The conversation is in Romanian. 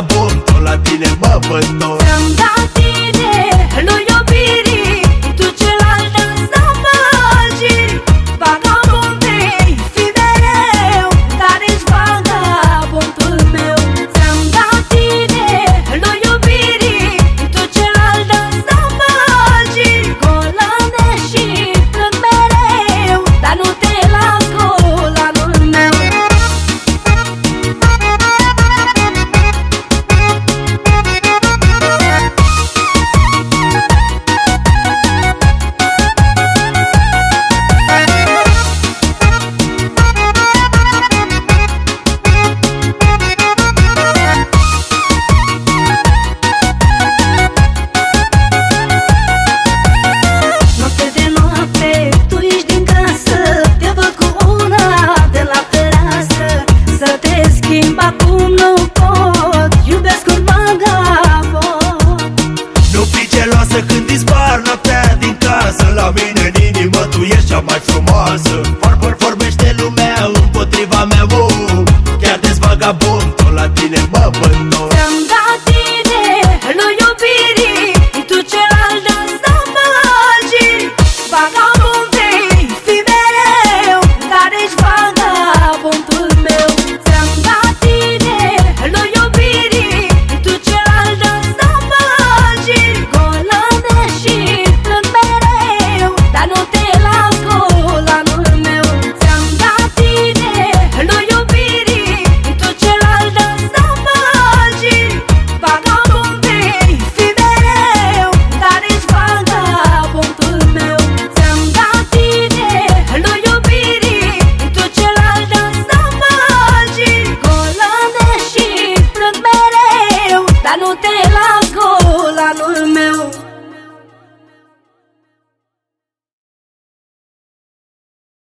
bun Tot la tine mă văd tot. frumoasă Când dispar noaptea din casă La mine în inimă tu ești cea mai frumoasă. Farfar vorbește lumea împotriva mea oh, Chiar dezvagabond, tot la tine mă Dar nu te la gol anul meu.